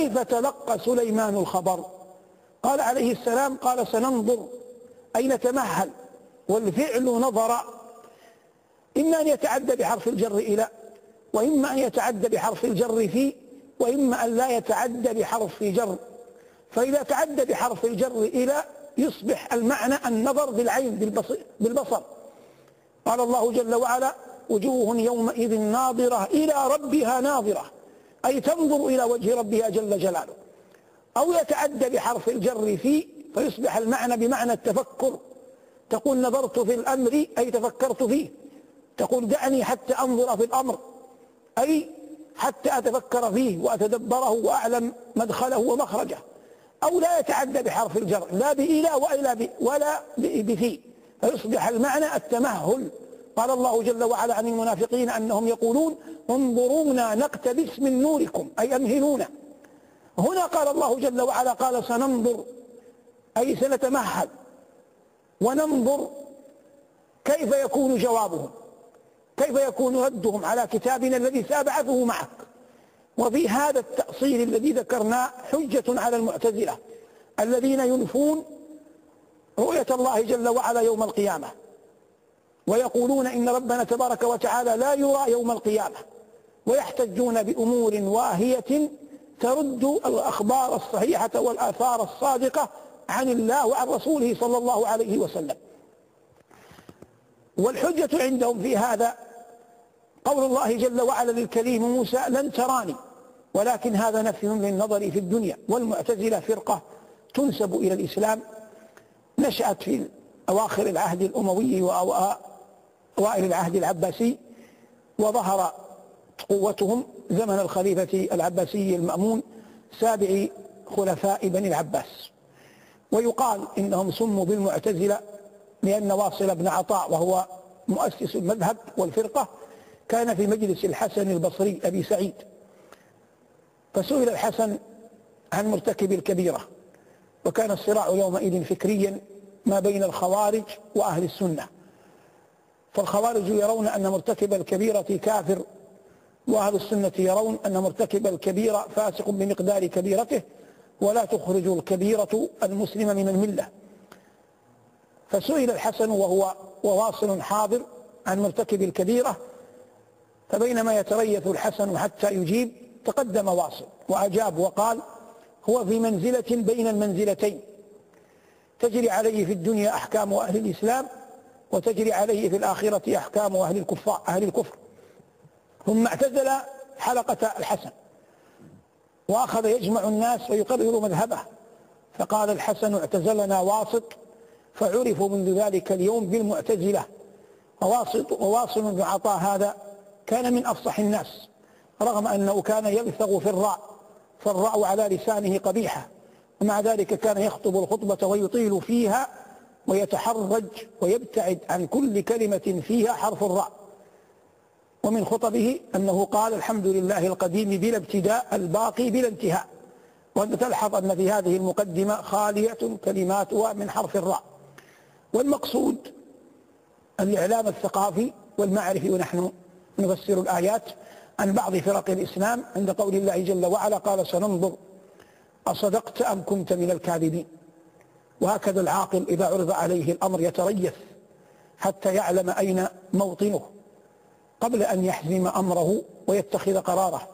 كيف تلقى سليمان الخبر؟ قال عليه السلام قال سننظر. أي نتمهل والفعل نظر. إما أن يتعدى بحرف الجر إلى وإما أن يتعدى بحرف الجر في وإما أن لا يتعدى بحرف جر. فإذا تعدى بحرف الجر إلى يصبح المعنى النظر بالعين بالبصر. قال الله جل وعلا وجوه يومئذ ناظرة إلى ربها ناظرة. أي تنظر إلى وجه ربها جل جلاله أو يتعدى بحرف الجر في فيصبح المعنى بمعنى التفكر. تقول نظرت في الأمر أي تفكرت فيه. تقول دعني حتى أنظر في الأمر أي حتى أتفكر فيه وأتدبره وأعلم مدخله ومخرجه. أو لا يتعدى بحرف الجر لا بإلى وإلا ولا بفي. فيصبح المعنى التمهل. قال الله جل وعلا عن المنافقين أنهم يقولون انظرونا نقتبس من نوركم أي أمهلونا. هنا قال الله جل وعلا قال سننظر أي سنتمهل وننظر كيف يكون جوابهم كيف يكون ردهم على كتابنا الذي سأبعثه معك. وفي هذا التأصيل الذي ذكرناه حجة على المعتزلة الذين ينفون رؤية الله جل وعلا يوم القيامة. ويقولون إن ربنا تبارك وتعالى لا يرى يوم القيامة ويحتجون بأمور واهية ترد الأخبار الصحيحة والآثار الصادقة عن الله وعن رسوله صلى الله عليه وسلم. والحجة عندهم في هذا قول الله جل وعلا للكريم موسى لن تراني ولكن هذا نفي للنظر في الدنيا والمعتزلة فرقة تنسب إلى الإسلام نشأت في أواخر العهد الأموي وأوائل العهد العباسي وظهر قوتهم زمن الخليفة العباسي المأمون سابع خلفاء بني العباس. ويقال إنهم سموا بالمعتزلة لأن واصل بن عطاء وهو مؤسس المذهب والفرقة كان في مجلس الحسن البصري أبي سعيد. فسئل الحسن عن مرتكب الكبيرة وكان الصراع يومئذ فكريا ما بين الخوارج وأهل السنة. فالخوارج يرون أن مرتكب الكبيرة كافر وأهل السنة يرون أن مرتكب الكبيرة فاسق بمقدار كبيرته ولا تخرج الكبيرة المسلم من الملة. فسئل الحسن وهو وواصل حاضر عن مرتكب الكبيرة فبينما يتريث الحسن حتى يجيب تقدم واصل وأجاب وقال هو في منزلة بين المنزلتين تجري عليه في الدنيا أحكام أهل الإسلام وتجري عليه في الآخرة أحكام أهل الكفار أهل الكفر. ثم اعتزل حلقة الحسن. وأخذ يجمع الناس ويقرر مذهبه. فقال الحسن اعتزلنا واسط فعرفوا منذ ذلك اليوم بالمعتزلة. وواصل, وواصل بن عطاء هذا كان من أفصح الناس. رغم أنه كان يلثغ في الراء. فالراء على لسانه قبيحة. ومع ذلك كان يخطب الخطبة ويطيل فيها ويتحرج ويبتعد عن كل كلمة فيها حرف الراء. ومن خطبه أنه قال الحمد لله القديم بلا ابتداء الباقي بلا انتهاء. وأنت تلحظ أن في هذه المقدمة خالية كلماتها من حرف الراء. والمقصود الإعلام الثقافي والمعرفي ونحن نفسر الآيات عن بعض فرق الإسلام عند قول الله جل وعلا قال سننظر أصدقت أم كنت من الكاذبين؟ وهكذا العاقل إذا عرض عليه الأمر يتريث حتى يعلم أين موطنه قبل أن يحزم أمره ويتخذ قراره.